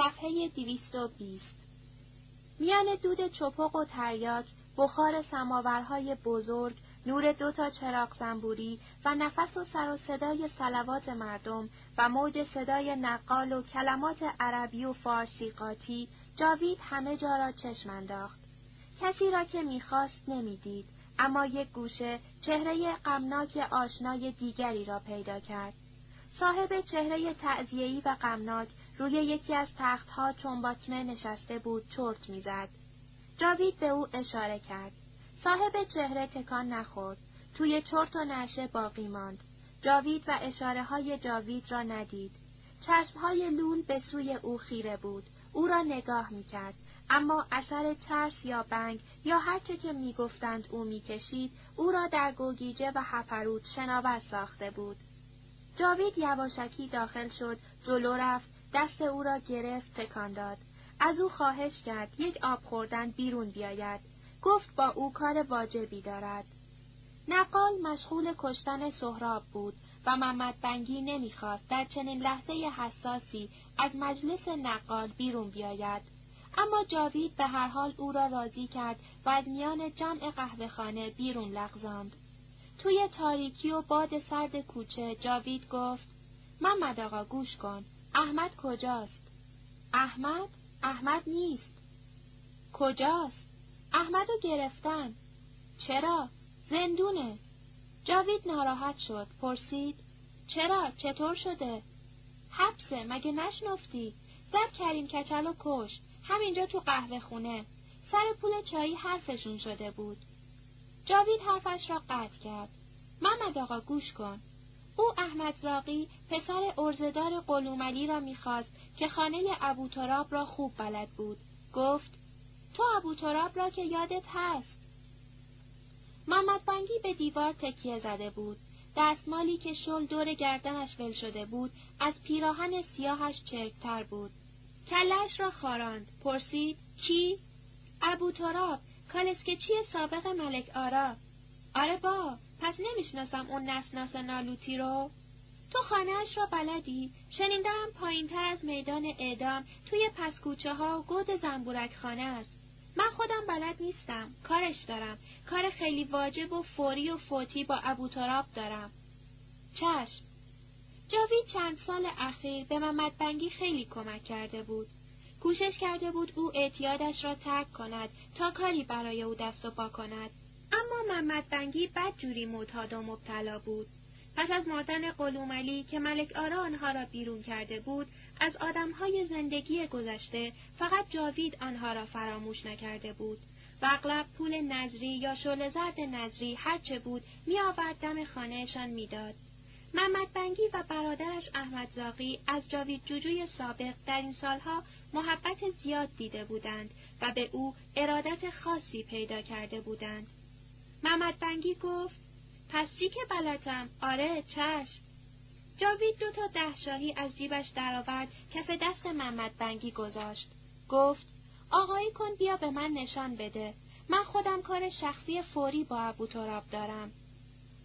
صفحه 220 میان دود چپق و تریاک بخار سماورهای بزرگ نور دو تا چراغ زنبوری و نفس و سر و صدای سلوات مردم و موج صدای نقال و کلمات عربی و فارسی قاطی جاوید همه جا را چشم انداخت. کسی را که می‌خواست نمی‌دید اما یک گوشه چهره غمناک آشنای دیگری را پیدا کرد. صاحب چهره تعذیه‌ای و غمناک روی یکی از تختها چون باطمه نشسته بود چرت می‌زد. جاوید به او اشاره کرد. صاحب چهره تکان نخورد. توی چرت و نشه باقی ماند. جاوید و اشاره های جاوید را ندید. چشمهای لول به سوی او خیره بود. او را نگاه می‌کرد. اما اثر ترس یا بنگ یا هرچه که می‌گفتند او می‌کشید او را در گوگیجه و هپروت شناور ساخته بود. جاوید یواشکی داخل شد، جلو رفت، دست او را گرفت تکان داد. از او خواهش کرد یک آب خوردن بیرون بیاید. گفت با او کار واجبی دارد. نقال مشغول کشتن سهراب بود و محمد بنگی نمی‌خواست در چنین لحظه حساسی از مجلس نقال بیرون بیاید. اما جاوید به هر حال او را راضی کرد و از میان جمع قهوهخانه بیرون لغزاند. توی تاریکی و باد سرد کوچه جاوید گفت محمد آقا گوش کن احمد کجاست؟ احمد؟ احمد نیست. کجاست؟ احمدو گرفتن. چرا؟ زندونه. جاوید ناراحت شد. پرسید. چرا؟ چطور شده؟ حبسه مگه نشنفتی؟ زد کریم کچل و کش. همینجا تو قهوه خونه. سر پول چایی حرفشون شده بود. جاوید حرفش را قطع کرد. محمد آقا گوش کن. او احمد زاقی پسر ارزدار قلوملی را می‌خواست که خانه ابو تراب را خوب بلد بود. گفت تو ابو تراب را که یادت هست. محمد بنگی به دیوار تکیه زده بود. دستمالی که شل دور گردنش ول شده بود از پیراهن سیاهش چرکتر بود. کلش را خاراند. پرسید کی؟ ابو تراب کالسکچی سابق ملک آرا. آره با پس نمی‌شناسم اون نسناس نالوتی رو؟ تو خانهاش را بلدی؟ شنیدم پایین تر از میدان اعدام توی پسکوچه ها گود زنبورک خانه است. من خودم بلد نیستم. کارش دارم. کار خیلی واجب و فوری و فوتی با ابو تراب دارم. چشم. جاوید چند سال اخیر به محمد بنگی خیلی کمک کرده بود. کوشش کرده بود او اعتیادش را ترک کند تا کاری برای او دست و پا کند. اما محمد بنگی بد جوری معتاد و مبتلا بود. پس از مردن قلوملی که ملک آرا آنها را بیرون کرده بود، از آدمهای زندگی گذشته فقط جاوید آنها را فراموش نکرده بود. و اغلب پول نظری یا شل زرد نظری هرچه بود می آورد دم خانهشان می‌داد. محمد بنگی و برادرش احمد زاقی از جاوید جوجوی سابق در این سالها محبت زیاد دیده بودند و به او ارادت خاصی پیدا کرده بودند. محمد بنگی گفت پس چی که بلتم؟ آره چشم. جاوید دو تا ده شاهی از جیبش درآورد کف دست محمد بنگی گذاشت. گفت آقایی کن بیا به من نشان بده. من خودم کار شخصی فوری با ابو تراب دارم.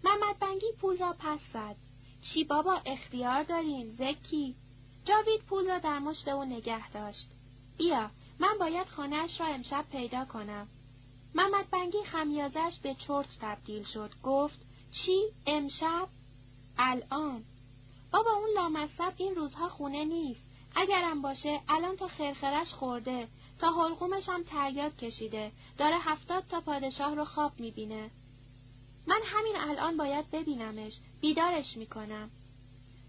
محمد بنگی پول را پس زد. چی بابا اختیار دارین زکی؟ جاوید پول را در مشت او نگه داشت. بیا من باید خانهاش را امشب پیدا کنم. محمد بنگی خمیازش به چرت تبدیل شد. گفت چی؟ امشب؟ الان؟ بابا اون لامصب این روزها خونه نیست. اگرم باشه الان تا خرخرش خورده تا حلقومش هم تریاد کشیده داره هفتاد تا پادشاه رو خواب می‌بینه. من همین الان باید ببینمش بیدارش می‌کنم.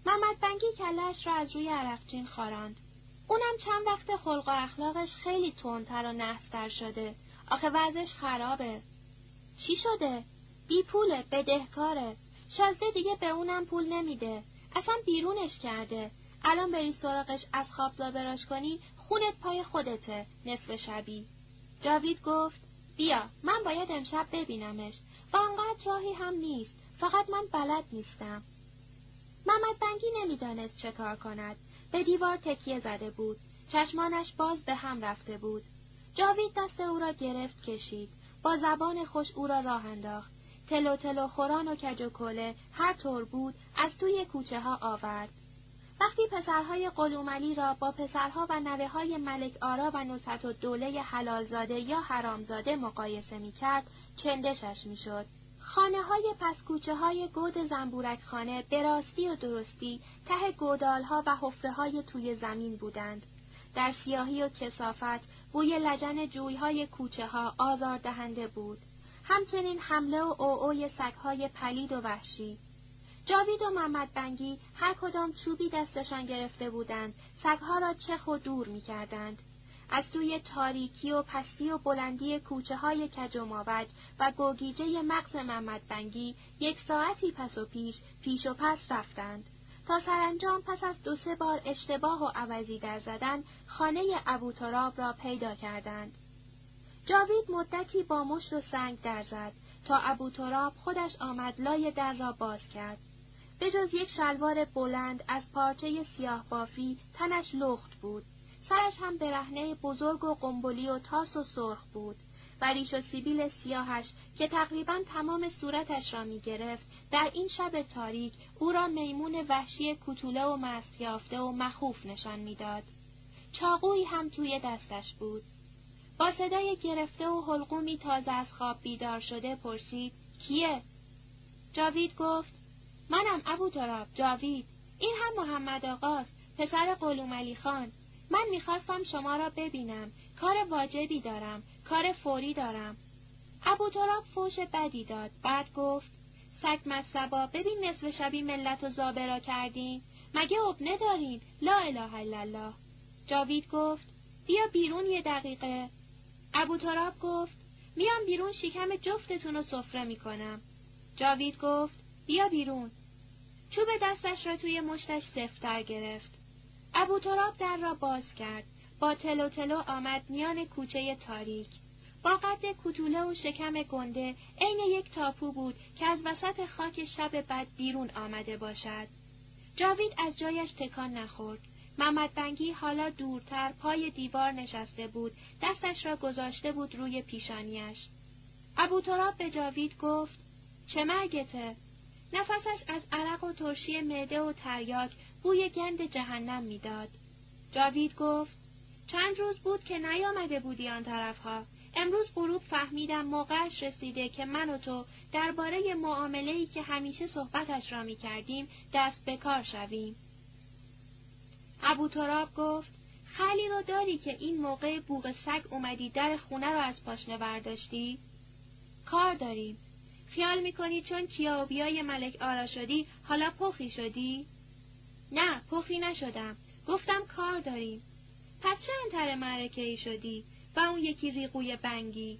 محمد بنگی کلش را از روی عرقچین خاراند. اونم چند وقت خلق و اخلاقش خیلی تندتر و نحستر شده. آخه وضعش خرابه. چی شده؟ بی پوله بدهکاره. شازده دیگه به اونم پول نمیده. اصلا بیرونش کرده. الان بری سراغش از خواب زابراش کنی خونت پای خودته نصف شبی. جاوید گفت بیا من باید امشب ببینمش و انقدر راهی هم نیست. فقط من بلد نیستم. محمد بنگی نمی‌دانست چه کار کند. به دیوار تکیه زده بود. چشمانش باز به هم رفته بود. جاوید دست او را گرفت کشید. با زبان خوش او را راه انداخت. تلو تلو خوران و کج و کله هر طور بود از توی کوچه ها آورد. وقتی پسرهای قلوملی را با پسرها و نوه های ملک آرا و نصرت و دوله حلالزاده یا حرامزاده مقایسه می کرد، چندشش می شد. خانه های پسکوچه های گود زنبورک خانه به راستی و درستی ته گودال ها و حفره های توی زمین بودند. در سیاهی و کسافت بوی لجن جوی های کوچه ها آزار دهنده بود. همچنین حمله و اوعوی سگهای پلید و وحشی. جاوید و محمد بنگی هر کدام چوبی دستشان گرفته بودند، سگها را چخ و دور می کردند. از توی تاریکی و پستی و بلندی کوچه های کج و و گوگیجه مغز محمد بنگی یک ساعتی پس و پیش پیش و پس رفتند. تا سرانجام پس از دو سه بار اشتباه و عوضی در زدن خانه ابو تراب را پیدا کردند. جاوید مدتی با مشت و سنگ در زد تا ابو تراب خودش آمد لای در را باز کرد. به جز یک شلوار بلند از پارچه سیاه بافی تنش لخت بود. سرش هم برهنه بزرگ و قنبلی و تاس و سرخ بود. و ریش و سیبیل سیاهش که تقریبا تمام صورتش را می گرفت در این شب تاریک او را میمون وحشی کتوله و مست یافته و مخوف نشان می‌داد. چاقویی هم توی دستش بود. با صدای گرفته و حلقومی تازه از خواب بیدار شده پرسید کیه؟ جاوید گفت منم ابو تراب جاوید این هم محمد آقاست پسر قلوم علی خان من می‌خواستم شما را ببینم کار واجبی دارم کار فوری دارم. ابو تراب فوش بدی داد. بعد گفت سگ مصبا ببین نصف شبی ملت و زابرا کردین مگه ابنه دارین لا اله الا الله. جاوید گفت بیا بیرون یه دقیقه. ابو تراب گفت میام بیرون شکم جفتتون رو سفره می‌کنم. جاوید گفت بیا بیرون. چوب دستش را توی مشتش سفتر گرفت. ابو تراب در را باز کرد. با تلو تلو آمد میان کوچه تاریک. با قد کتوله و شکم گنده عین یک تاپو بود که از وسط خاک شب بد بیرون آمده باشد. جاوید از جایش تکان نخورد. محمد بنگی حالا دورتر پای دیوار نشسته بود دستش را گذاشته بود روی پیشانیش. ابو تراب به جاوید گفت چه مرگته؟ نفسش از عرق و ترشی معده و تریاک بوی گند جهنم می‌داد. جاوید گفت چند روز بود که نیامده بودی آن طرفها. امروز غروب فهمیدم موقعش رسیده که من و تو درباره معامله‌ای که همیشه صحبتش را می کردیم دست به کار شویم. ابو تراب گفت خالی رو داری که این موقع بوغ سگ اومدی در خونه رو از پاشنه برداشتی؟ کار داریم. خیال می‌کنی چون کیابیای ملک آرا شدی حالا پخی شدی؟ نه پخی نشدم. گفتم کار داریم. پس چه انتر معرکه ای شدی و اون یکی ریقوی بنگی؟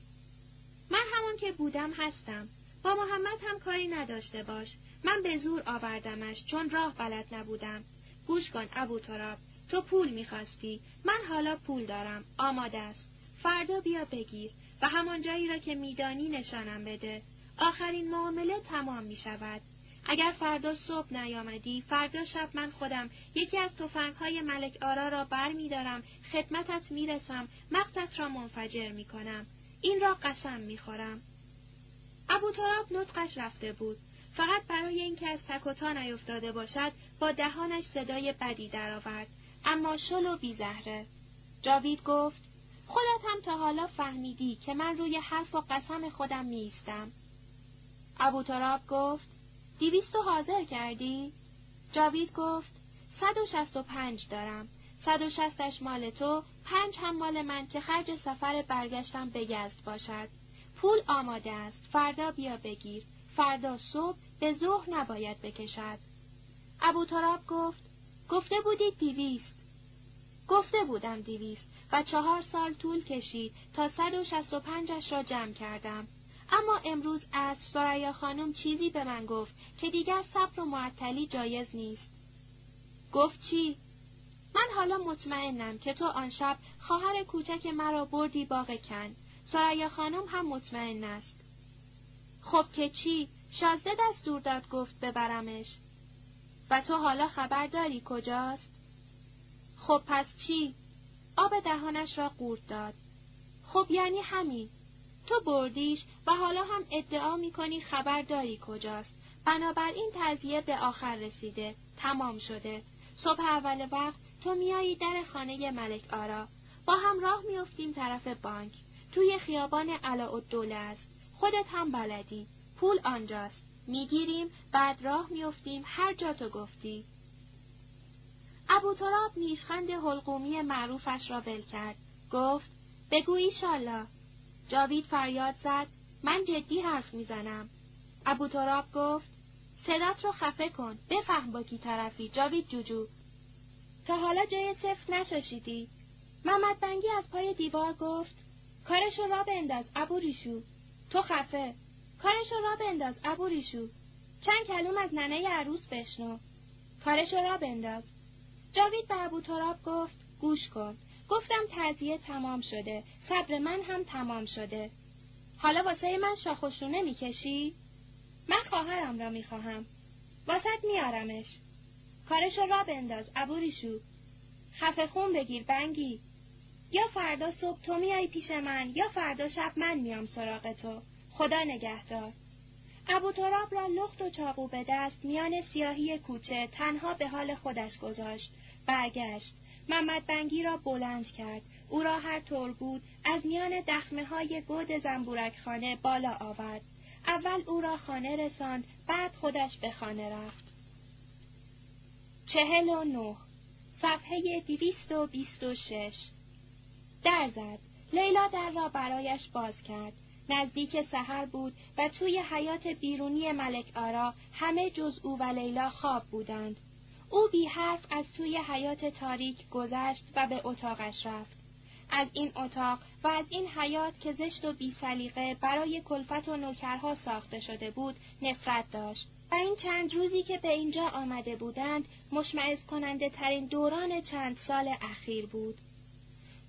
من همون که بودم هستم. با محمد هم کاری نداشته باش. من به زور آوردمش چون راه بلد نبودم. گوش کن ابو تراب. تو پول می‌خواستی. من حالا پول دارم. آماده است. فردا بیا بگیر و همان جایی را که میدانی نشانم بده. آخرین معامله تمام می شود. اگر فردا صبح نیامدی، فردا شب من خودم یکی از توفنگ های ملک آرا را بر می دارم، خدمتت می رسم، مقتت را منفجر می کنم. این را قسم می خورم. ابو تراب نطقش رفته بود. فقط برای اینکه از تکوتا نیفتاده باشد با دهانش صدای بدی درآورد اما شل و بیزهره جاوید گفت خودت هم تا حالا فهمیدی که من روی حرف و قسم خودم نیستم ابو تراب گفت دیویست و حاضر کردی؟ جاوید گفت صد و شست و پنج دارم. صد و شستش مال تو، پنج هم مال من که خرج سفر برگشتم به یزد باشد. پول آماده است. فردا بیا بگیر. فردا صبح به ظهر نباید بکشد. ابو تراب گفت گفته بودید دیویست. گفته بودم دیویست و چهار سال طول کشید تا صد و شست و پنجش را جمع کردم. اما امروز از سریا خانم چیزی به من گفت که دیگر صبر و معطلی جایز نیست. گفت چی؟ من حالا مطمئنم که تو آن شب خواهر کوچک مرا بردی باغ کن. سریا خانم هم مطمئن است. خب که چی؟ شازده دستور داد گفت ببرمش. و تو حالا خبر داری کجاست؟ خب پس چی؟ آب دهانش را قورت داد. خب یعنی همین. تو بردیش و حالا هم ادعا می‌کنی خبر داری کجاست. بنابراین تزیه به آخر رسیده. تمام شده. صبح اول وقت تو میایی در خانه ملک آرا. با هم راه میافتیم طرف بانک. توی خیابان علاءالدوله است. خودت هم بلدی. پول آنجاست. می‌گیریم بعد راه میافتیم هر جا تو گفتی. ابو تراب نیشخند حلقومی معروفش را ول کرد. گفت بگو ایشالله. جاوید فریاد زد. من جدی حرف می‌زنم. ابو تراب گفت صدات رو خفه کن. بفهم با کی طرفی جاوید جوجو. تا حالا جای سفت نشاشیدی. محمد بنگی از پای دیوار گفت کارشو را بنداز ابو ریشو. تو خفه. کارشو را بنداز ابو ریشو. چند کلوم از ننه عروس بشنو. کارشو را بنداز. جاوید به ابو تراب گفت گوش کن. گفتم تعذیه تمام شده صبر من هم تمام شده. حالا واسه من شاخشونه می‌کشی؟ من خواهرم را می‌خواهم. واسط میارمش کارشو را بنداز ابوریشو خفه خون بگیر بنگی. یا فردا صبح تو میای پیش من یا فردا شب من میام سراغ تو. خدا نگهدار. ابو تراب را لخت و چاقو به دست میان سیاهی کوچه تنها به حال خودش گذاشت. برگشت. محمد بنگی را بلند کرد. او را هر طور بود از میان دخمه های گود زنبورک خانه بالا آورد. اول او را خانه رساند بعد خودش به خانه رفت. چهل و نه. صفحه دیویست و بیست و شش. در زد. لیلا در را برایش باز کرد. نزدیک سحر بود و توی حیات بیرونی ملک آرا همه جز او و لیلا خواب بودند. او بی حرف از توی حیات تاریک گذشت و به اتاقش رفت از این اتاق و از این حیات که زشت و بی سلیقه برای کلفت و نوکرها ساخته شده بود نفرت داشت و این چند روزی که به اینجا آمده بودند مشمعز کننده ترین دوران چند سال اخیر بود.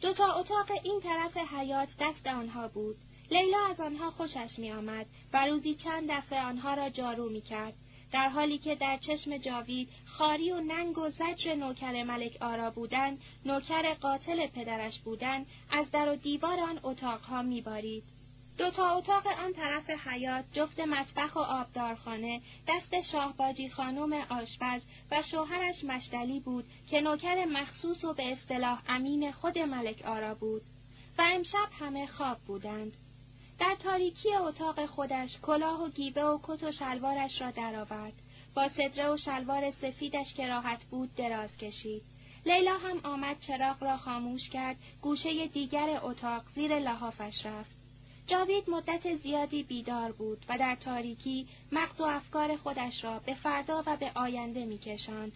دو تا اتاق این طرف حیات دست آنها بود. لیلا از آنها خوشش می آمد و روزی چند دفعه آنها را جارو می کرد در حالی که در چشم جاوید خاری و ننگ و زجر نوکر ملک آرا بودن نوکر قاتل پدرش بودن از در و دیوار آن اتاقها میبارید. دو تا اتاق آن طرف حیات جفت مطبخ و آبدارخانه دست شاهباجی خانم آشپز و شوهرش مشدلی بود که نوکر مخصوص و به اصطلاح امین خود ملک آرا بود. و امشب همه خواب بودند. در تاریکی اتاق خودش کلاه و گیبه و کت و شلوارش را درآورد. با صدره و شلوار سفیدش که راحت بود دراز کشید. لیلا هم آمد چراغ را خاموش کرد، گوشه دیگر اتاق زیر لحافش رفت. جاوید مدت زیادی بیدار بود و در تاریکی مغز و افکار خودش را به فردا و به آینده میکشاند.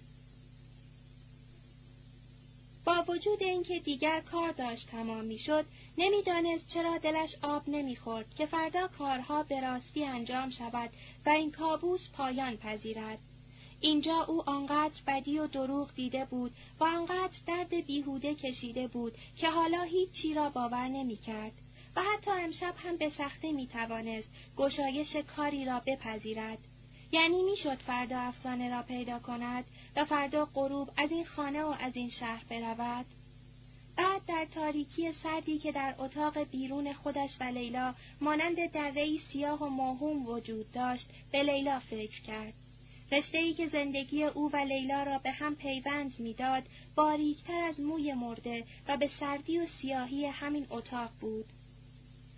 با وجود اینکه دیگر کار داشت تمام می‌شد نمی‌دانست چرا دلش آب نمی‌خورد که فردا کارها به راستی انجام شود و این کابوس پایان پذیرد. اینجا او آنقدر بدی و دروغ دیده بود و آنقدر درد بیهوده کشیده بود که حالا هیچی را باور نمی‌کرد و حتی امشب هم به سخته می توانست گشایش کاری را بپذیرد. یعنی می‌شد فردا افسانه را پیدا کند و فردا غروب از این خانه و از این شهر برود؟ بعد در تاریکی سردی که در اتاق بیرون خودش و لیلا مانند درهای سیاه و ماهوم وجود داشت به لیلا فکر کرد. رشته که زندگی او و لیلا را به هم پیوند می‌داد باریکتر از موی مرده و به سردی و سیاهی همین اتاق بود.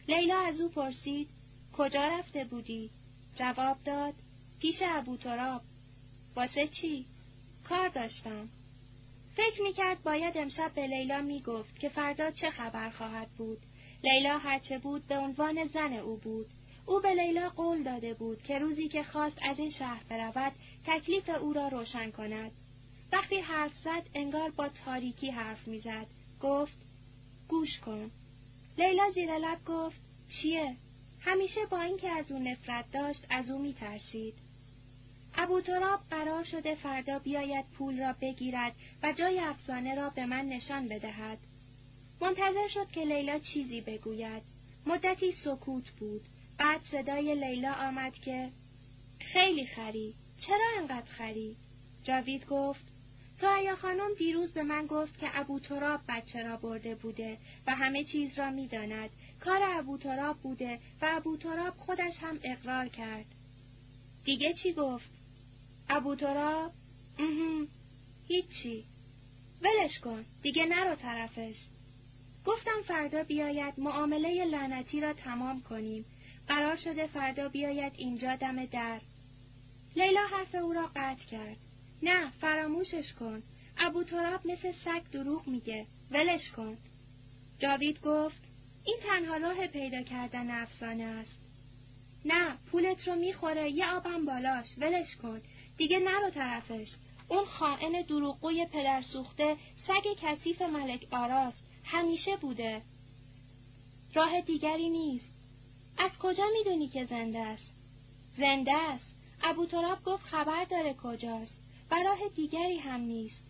لیلا از او پرسید کجا رفته بودی؟ جواب داد پیش ابو تراب واسه چی؟ کار داشتم. فکر می‌کرد باید امشب به لیلا می‌گفت که فردا چه خبر خواهد بود. لیلا هرچه بود به عنوان زن او بود. او به لیلا قول داده بود که روزی که خواست از این شهر برود تکلیف او را روشن کند. وقتی حرف زد انگار با تاریکی حرف می‌زد. گفت گوش کن. لیلا زیر لب گفت چیه؟ همیشه با اینکه از او نفرت داشت از او میترسید. ابو تراب قرار شده فردا بیاید پول را بگیرد و جای افسانه را به من نشان بدهد. منتظر شد که لیلا چیزی بگوید. مدتی سکوت بود. بعد صدای لیلا آمد که خیلی خری. چرا انقدر خری؟ جاوید گفت سویا خانم دیروز به من گفت که ابو تراب بچه را برده بوده و همه چیز را می‌داند. کار ابو تراب بوده و ابو تراب خودش هم اقرار کرد. دیگه چی گفت؟ ابو تراب؟ هیچی. ولش کن. دیگه نرو طرفش. گفتم فردا بیاید معامله لعنتی را تمام کنیم. قرار شده فردا بیاید اینجا دم در. لیلا حرف او را قطع کرد. نه فراموشش کن. ابو تراب مثل سگ دروغ میگه. ولش کن. جاوید گفت این تنها راه پیدا کردن افسانه است. نه پولت رو می‌خوره. یه آبم بالاش. ولش کن. دیگه نرو طرفش. اون خائن دروغگوی پدر سوخته سگ کثیف ملک آراست. همیشه بوده. راه دیگری نیست. از کجا می‌دونی که زنده است؟ زنده است. ابو تراب گفت خبر داره کجاست. و راه دیگری هم نیست.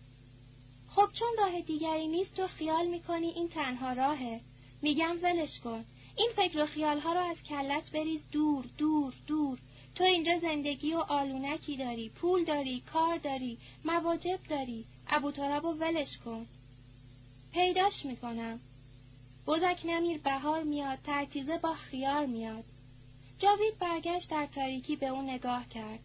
خب چون راه دیگری نیست تو خیال می‌کنی این تنها راهه. میگم ولش کن. این فکر و خیالها رو از کلت بریز دور دور دور. تو اینجا زندگی و آلونکی داری پول داری کار داری مواجب داری. ابو و ولش کن. پیداش می‌کنم. بزک نمیر بهار میاد ترتیزه با خیار میاد. جاوید برگشت در تاریکی به او نگاه کرد.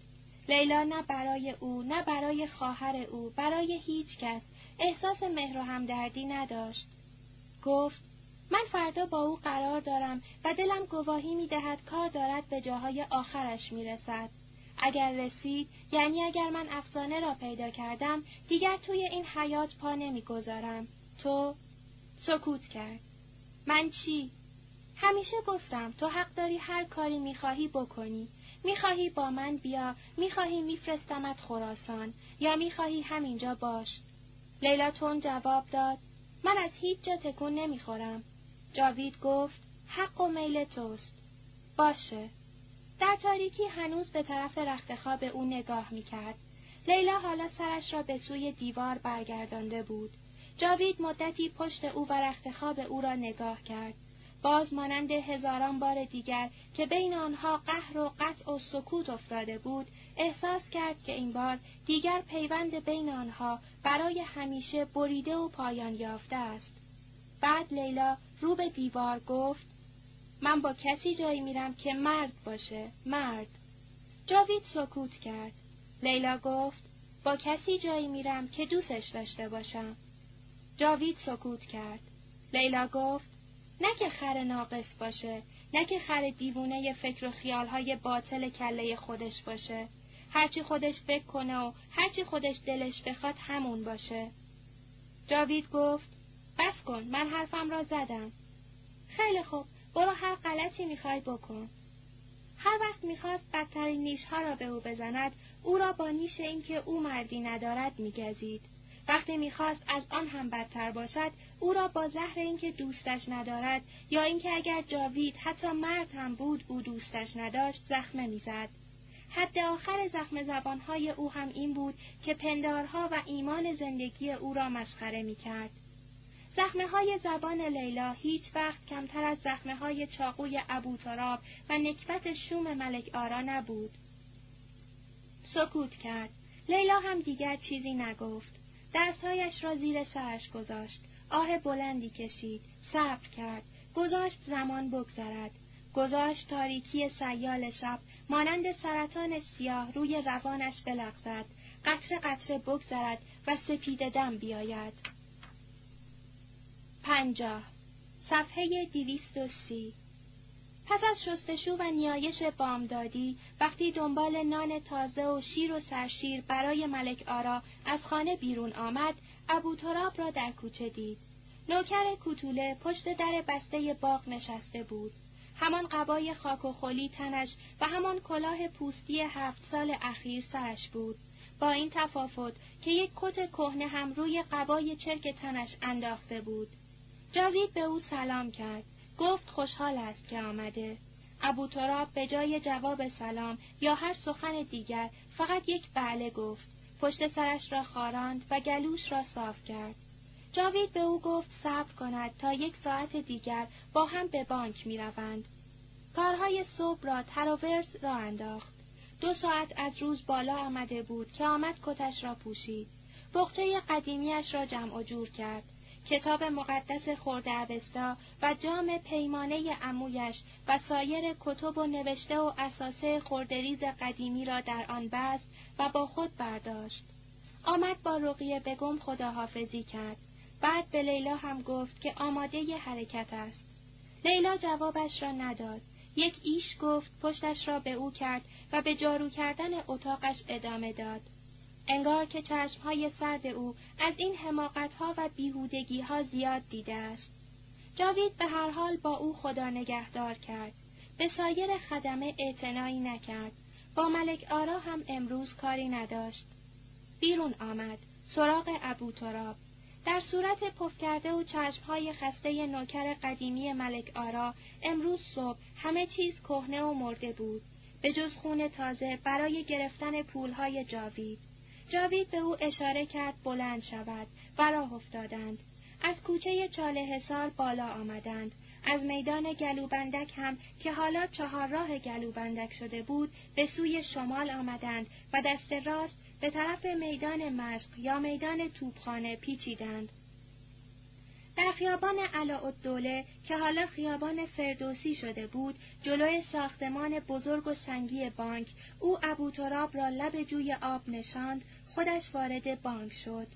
لیلا نه برای او نه برای خواهر او برای هیچ کس. احساس مهر و همدردی نداشت. گفت من فردا با او قرار دارم و دلم گواهی می دهد کار دارد به جاهای آخرش می رسد. اگر رسید یعنی اگر من افسانه را پیدا کردم دیگر توی این حیات پا نمی گذارم. تو سکوت کرد. من چی؟ همیشه گفتم تو حق داری هر کاری می‌خواهی بکنی. می‌خواهی با من بیا، می‌خواهی میفرستمت خراسان یا می‌خواهی همینجا باش. لیلا تون جواب داد من از هیچ جا تکون نمی‌خورم. جاوید گفت حق و میل توست. باشه. در تاریکی هنوز به طرف رختخواب او نگاه می‌کرد. لیلا حالا سرش را به سوی دیوار برگردانده بود. جاوید مدتی پشت او و رختخواب او را نگاه کرد. باز مانند هزاران بار دیگر که بین آنها قهر و قطع و سکوت افتاده بود، احساس کرد که این بار دیگر پیوند بین آنها برای همیشه بریده و پایان یافته است. بعد لیلا رو به دیوار گفت من با کسی جایی میرم که مرد باشه مرد. جاوید سکوت کرد. لیلا گفت با کسی جایی میرم که دوستش داشته باشم. جاوید سکوت کرد. لیلا گفت نه که خر ناقص باشه نه که خر دیوونه فکر و خیالهای باطل کله خودش باشه. هرچی خودش فکر کنه و هرچی خودش دلش بخواد همون باشه. جاوید گفت بس کن من حرفم را زدم. خیلی خوب برو هر غلطی می‌خوای بکن. هر وقت می‌خواست بدترین نیشها را به او بزند او را با نیش اینکه او مردی ندارد میگزید. وقتی می‌خواست از آن هم بدتر باشد او را با زهر اینکه دوستش ندارد یا اینکه اگر جاوید حتی مرد هم بود او دوستش نداشت زخمه می‌زد. حد آخر زخم زبانهای او هم این بود که پندارها و ایمان زندگی او را مسخره می‌کرد. زخمه های زبان لیلا هیچ وقت کمتر از زخمه های چاقوی ابو تراب و نکبت شوم ملک آرا نبود. سکوت کرد. لیلا هم دیگر چیزی نگفت. دستهایش را زیر سرش گذاشت. آه بلندی کشید. صبر کرد. گذاشت زمان بگذرد. گذاشت تاریکی سیال شب مانند سرطان سیاه روی روانش بلغزد. قطره قطره بگذرد و سپید دم بیاید. پنجاه. صفحه دیویست و سی. پس از شستشو و نیایش بامدادی وقتی دنبال نان تازه و شیر و سرشیر برای ملک آرا از خانه بیرون آمد ابو تراب را در کوچه دید. نوکر کوتوله پشت در بسته باغ نشسته بود. همان قبای خاک و خلی تنش و همان کلاه پوستی هفت سال اخیر سرش بود. با این تفاوت که یک کت کهنه هم روی قبای چرک تنش انداخته بود. جاوید به او سلام کرد. گفت خوشحال است که آمده. ابو تراب به جای جواب سلام یا هر سخن دیگر فقط یک بله گفت. پشت سرش را خاراند و گلوش را صاف کرد. جاوید به او گفت صبر کند تا یک ساعت دیگر با هم به بانک می روند. کارهای صبح را تراورس را انداخت. دو ساعت از روز بالا آمده بود که آمد کتش را پوشید. بخچه قدیمیش را جمع جور کرد. کتاب مقدس خورده اوستا و جام پیمانه امویش و سایر کتب و نوشته و اساسه خوردریز قدیمی را در آن بست و با خود برداشت. آمد با رقیه بگم خداحافظی کرد. بعد به لیلا هم گفت که آماده ی حرکت است. لیلا جوابش را نداد. یک ایش گفت پشتش را به او کرد و به جارو کردن اتاقش ادامه داد. انگار که چشمهای سرد او از این حماقتها و بیهودگیها زیاد دیده است. جاوید به هر حال با او خدا نگهدار کرد. به سایر خدمه اعتنایی نکرد. با ملک آرا هم امروز کاری نداشت. بیرون آمد. سراغ ابو تراب. در صورت پف کرده و چشمهای خسته نوکر قدیمی ملک آرا امروز صبح همه چیز کهنه و مرده بود. به جز خون تازه برای گرفتن پولهای جاوید. جاوید به او اشاره کرد بلند شود و راه افتادند. از کوچه چاله حسار بالا آمدند. از میدان گلوبندک هم که حالا چهار راه گلوبندک شده بود به سوی شمال آمدند و دست راست به طرف میدان مشق یا میدان توپخانه پیچیدند. در خیابان علاءالدوله که حالا خیابان فردوسی شده بود جلوی ساختمان بزرگ و سنگی بانک او ابو تراب را لب جوی آب نشاند خودش وارد بانک شد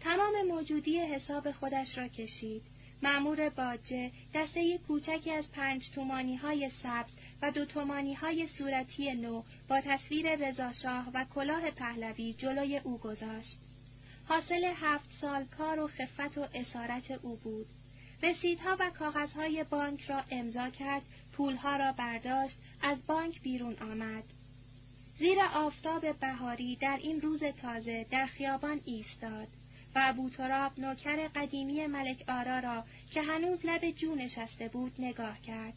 تمام موجودی حساب خودش را کشید معمور باجه دسته کوچکی از پنج تومانی های سبز و دو تومانی های صورتی نو با تصویر رضاشاه و کلاه پهلوی جلوی او گذاشت. حاصل هفت سال کار و خفت و اسارت او بود. رسیدها و کاغذهای بانک را امضا کرد، پولها را برداشت، از بانک بیرون آمد. زیر آفتاب بهاری در این روز تازه در خیابان ایستاد و ابو تراب نوکر قدیمی ملک آرا را که هنوز لب جو نشسته بود نگاه کرد.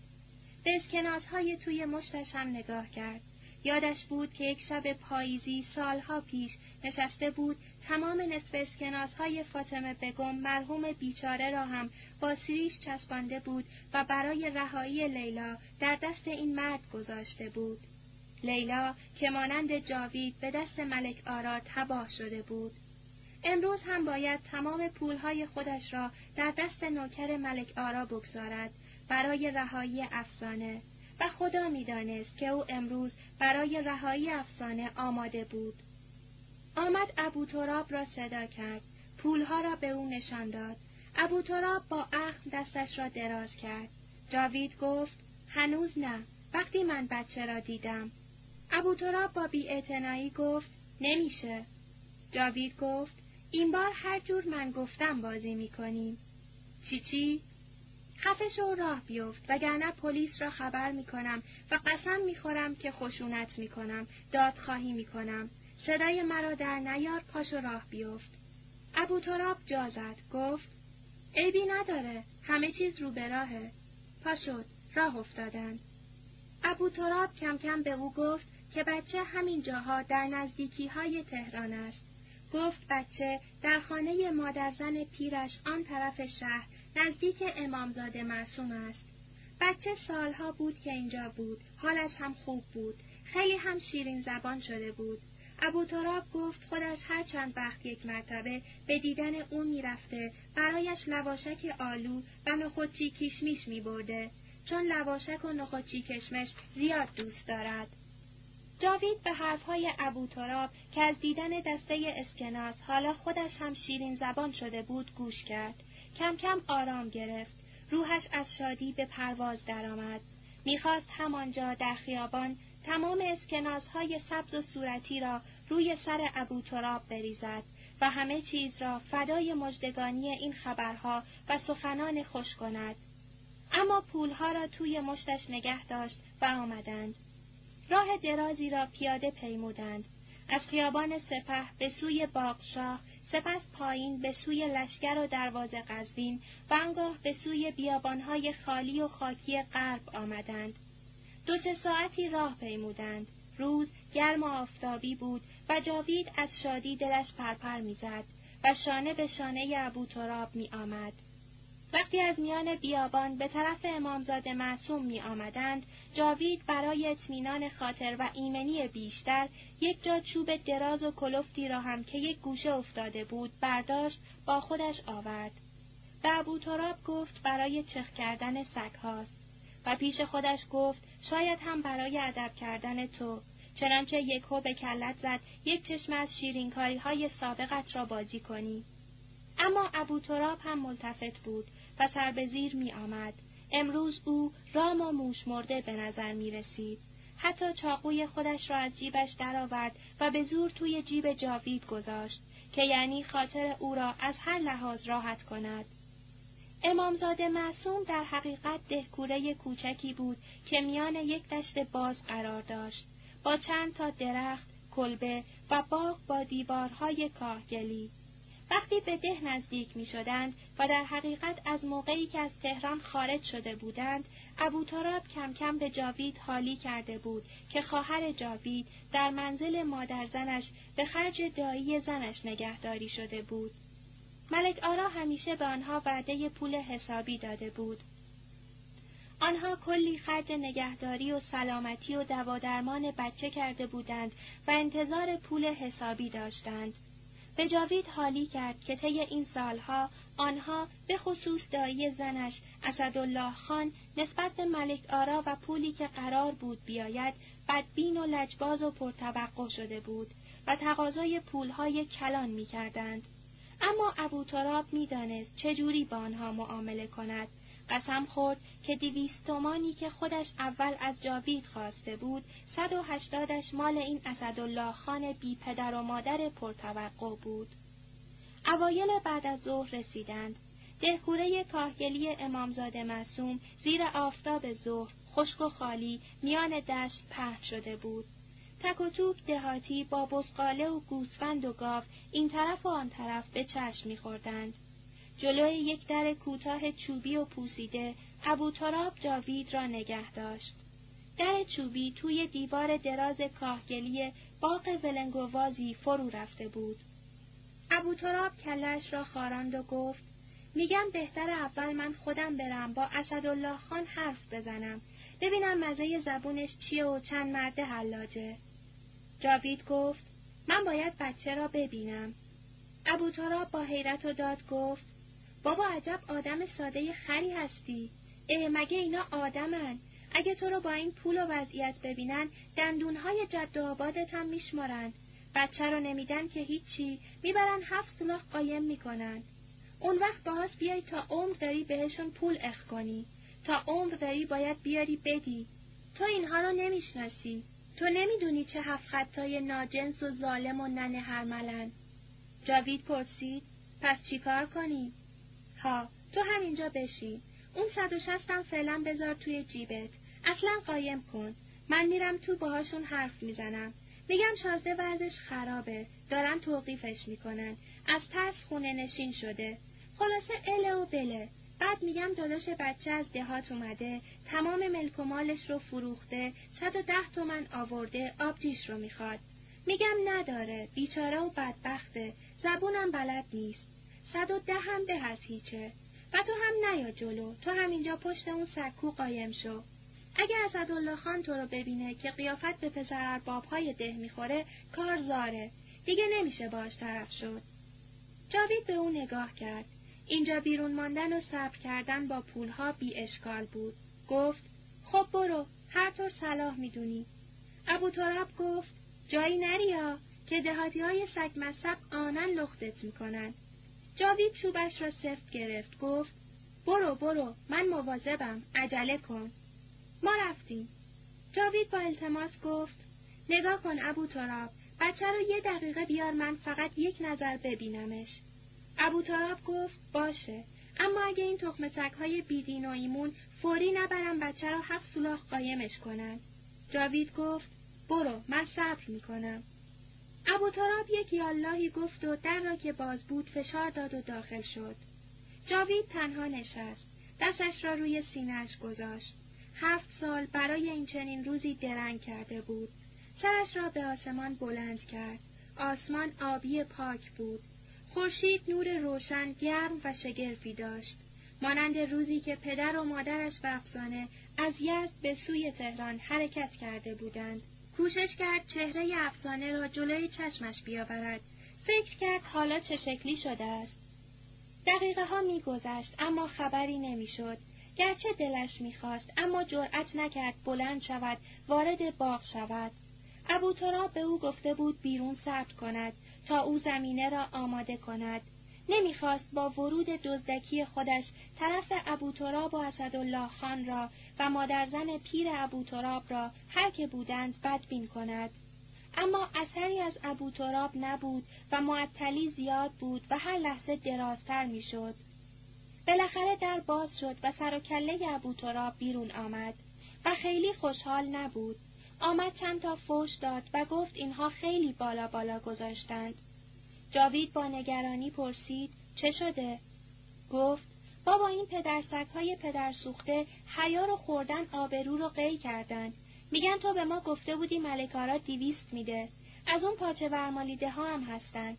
به اسکناسهای توی مشتش هم نگاه کرد. یادش بود که یک شب پاییزی سالها پیش نشسته بود تمام نصف اسکناس های فاطمه بگم مرحوم بیچاره را هم با سریش چسبانده بود و برای رهایی لیلا در دست این مرد گذاشته بود. لیلا که مانند جاوید به دست ملک آرا تباه شده بود. امروز هم باید تمام پولهای خودش را در دست نوکر ملک آرا بگذارد برای رهایی افسانه و خدا می‌دانست که او امروز برای رهایی افسانه آماده بود. آمد ابو تراب را صدا کرد. پولها را به او نشان داد. ابو تراب با اخم دستش را دراز کرد. جاوید گفت هنوز نه. وقتی من بچه را دیدم. ابو تراب با بیاعتنایی گفت نمیشه. جاوید گفت این بار هر جور من گفتم بازی می‌کنیم. چی چی؟ خفش و راه بیفت وگرنه پلیس را خبر می‌کنم و قسم می‌خورم که خشونت می‌کنم دادخواهی می‌کنم صدای مرا در نیار پاش و راه بیفت ابو تراب جا زد گفت عیبی نداره همه چیز رو به راهه پا شد راه افتادند ابو تراب کم کم به او گفت که بچه همین جاها در نزدیکی های تهران است گفت بچه در خانه مادرزن پیرش آن طرف شهر نزدیک امامزاده معصوم است. بچه سالها بود که اینجا بود. حالش هم خوب بود. خیلی هم شیرین زبان شده بود. ابو تراب گفت خودش هر چند وقت یک مرتبه به دیدن او می‌رفته برایش لواشک آلو و نخودچی می برده. چون لواشک و نخودچی کشمش زیاد دوست دارد. جاوید به حرفهای ابو تراب که از دیدن دسته اسکناس حالا خودش هم شیرین زبان شده بود گوش کرد. کم کم آرام گرفت. روحش از شادی به پرواز درآمد. می‌خواست همانجا در خیابان تمام های سبز و صورتی را روی سر ابو تراب بریزد و همه چیز را فدای مجدگانی این خبرها و سخنان خوش کند. اما پولها را توی مشتش نگه داشت و آمدند. راه درازی را پیاده پیمودند. از خیابان سپه به سوی باغشاه سپس پایین به سوی لشکر و دروازه قزوین و انگاه به سوی بیابانهای خالی و خاکی غرب آمدند. دو سه ساعتی راه پیمودند. روز گرم و آفتابی بود و جاوید از شادی دلش پرپر می‌زد و شانه به شانه ابو تراب می آمد. وقتی از میان بیابان به طرف امامزاده معصوم می آمدند، جاوید برای اطمینان خاطر و ایمنی بیشتر یک جا چوب دراز و کلفتی را هم که یک گوشه افتاده بود برداشت با خودش آورد. به ابو تراب گفت برای چخ کردن سگ هاست و پیش خودش گفت شاید هم برای ادب کردن تو چنانچه یکو به کلت زد یک چشم از شیرینکاری های سابقت را بازی کنی. اما ابو تراب هم ملتفت بود و سر به زیر می آمد. امروز او رام و موش مرده به نظر می رسید. حتی چاقوی خودش را از جیبش درآورد و به زور توی جیب جاوید گذاشت که یعنی خاطر او را از هر لحاظ راحت کند. امامزاده معصوم در حقیقت دهکوره کوچکی بود که میان یک دشت باز قرار داشت با چند تا درخت، کلبه و باغ با دیوارهای کاهگلی. وقتی به ده نزدیک می شدند و در حقیقت از موقعی که از تهران خارج شده بودند، ابو تراب کم کم به جاوید حالی کرده بود که خواهر جاوید در منزل مادر زنش به خرج دایی زنش نگهداری شده بود. ملک آرا همیشه به آنها وعده پول حسابی داده بود. آنها کلی خرج نگهداری و سلامتی و دوادرمان بچه کرده بودند و انتظار پول حسابی داشتند. به جاوید حالی کرد که طی این سالها آنها به خصوص دایی زنش اسدالله خان نسبت به ملک آرا و پولی که قرار بود بیاید بدبین و لجباز و پرتوقع شده بود و تقاضای پولهای کلان می کردند. اما ابو تراب می‌دانست چجوری با آنها معامله کند قسم خورد که دیویست تومانی که خودش اول از جاوید خواسته بود صد و هشتادش مال این اسدالله خان بی پدر و مادر پرتوقع بود. اوایل بعد از ظهر رسیدند. دهکوره کاهگلی امامزاده معصوم زیر آفتاب ظهر خشک و خالی میان دشت پهن شده بود. تک و توک دهاتی با بسقاله و گوسفند و گاو این طرف و آن طرف به چشم میخوردند. جلوی یک در کوتاه چوبی و پوسیده ابو تراب جاوید را نگه داشت. در چوبی توی دیوار دراز کاهگلی باغ ولنگوازی فرو رفته بود. ابو تراب کلش را خاراند و گفت میگم بهتر اول من خودم برم با اسدالله خان حرف بزنم ببینم مزه زبونش چیه و چند مرده حلاجه. جاوید گفت من باید بچه را ببینم. ابو تراب با حیرت و داد گفت بابا عجب آدم ساده خری هستی. اه مگه اینا آدمن. اگه تو رو با این پول و وضعیت ببینن دندونهای جد و آبادت هم میشمارن. بچه رو نمیدن که هیچی می‌برن هفت سلاخ قایم می‌کنن. اون وقت باهاش بیای تا عمر داری بهشون پول اخ کنی. تا عمر داری باید بیاری بدی. تو اینها رو نمی‌شناسی. تو نمی‌دونی چه هفت خطای ناجنس و ظالم و ننه هرملن. جاوید پرسید پس چیکار کنی؟ ها تو همینجا بشین. اون صد و شستم فعلا بذار توی جیبت. اصلا قایم کن. من میرم تو باهاشون حرف می‌زنم. میگم شازده ورزش خرابه. دارن توقیفش می‌کنن. از ترس خونه نشین شده. خلاصه اله و بله. بعد میگم داداش بچه از دهات اومده تمام ملک و مالش رو فروخته صد و ده تومن آورده آبجیش رو می‌خواد میگم نداره بیچاره و بدبخته زبونم بلد نیست صد و ده هم به از هیچه. و تو هم نیا جلو. تو همینجا پشت اون سکو قایم شو. اگه اسدالله خان تو رو ببینه که قیافت به پسر های ده می‌خوره کار زاره. دیگه نمیشه باش طرف شد. جاوید به اون نگاه کرد. اینجا بیرون ماندن و صبر کردن با پولها بی اشکال بود. گفت خب برو. هر طور صلاح می‌دونی. ابو تراب گفت جایی نریا که دهاتی های سگ مصب آنن لختت می‌کنن. جاوید چوبش را سفت گرفت گفت برو برو من مواظبم عجله کن. ما رفتیم. جاوید با التماس گفت نگاه کن ابو تراب بچه رو یه دقیقه بیار من فقط یک نظر ببینمش. ابو تراب گفت باشه اما اگه این تخم های بیدین و ایمون فوری نبرم بچه را هفت سولاخ قایمش کنن. جاوید گفت برو من صبر می‌کنم. ابو تراب یک یاللهی گفت و در را که باز بود فشار داد و داخل شد. جاوید تنها نشست. دستش را روی سینهش گذاشت. هفت سال برای این چنین روزی درنگ کرده بود. سرش را به آسمان بلند کرد. آسمان آبی پاک بود. خورشید نور روشن گرم و شگرفی داشت مانند روزی که پدر و مادرش به افسانه از یزد به سوی تهران حرکت کرده بودند کوشش کرد چهره افسانه را جلوی چشمش بیاورد. فکر کرد حالا چه شکلی شده است. دقیقه ها میگذشت اما خبری نمی‌شد. گرچه دلش می‌خواست اما جرأت نکرد بلند شود وارد باغ شود. ابو تراب به او گفته بود بیرون صبر کند تا او زمینه را آماده کند. نمی‌خواست با ورود دزدکی خودش طرف ابو تراب و اسدالله خان را و مادرزن پیر ابو تراب را هر که بودند بدبین کند. اما اثری از ابو تراب نبود و معطلی زیاد بود و هر لحظه درازتر می‌شد. بالاخره در باز شد و سر و کله ابو تراب بیرون آمد و خیلی خوشحال نبود. آمد چند تا فوش داد و گفت اینها خیلی بالا بالا گذاشتند. جاوید با نگرانی پرسید چه شده؟ گفت بابا این پدرسک های پدر سوخته حیا رو خوردن آبرو رو قی کردن. میگن تو به ما گفته بودی ملکارا دیویست میده. از اون پاچه ورمالیده ها هم هستن.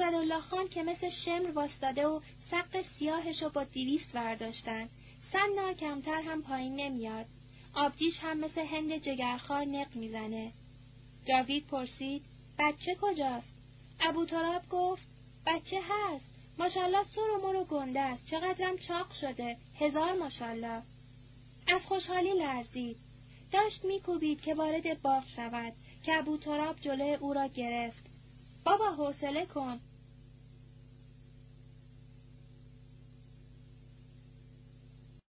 الله خان که مثل شمر واستاده و سق سیاهش رو با دیویست برداشتن. سن نار کمتر هم پایین نمیاد. آبجیش هم مثل هند جگرخار نق می‌زنه. جاوید پرسید بچه کجاست؟ ابو تراب گفت بچه هست. ماشالله سر و مرو گنده است. چقدرم چاق شده. هزار ماشالله. از خوشحالی لرزید. داشت میکوبید که وارد باغ شود که ابو تراب جلوی او را گرفت. بابا حوصله کن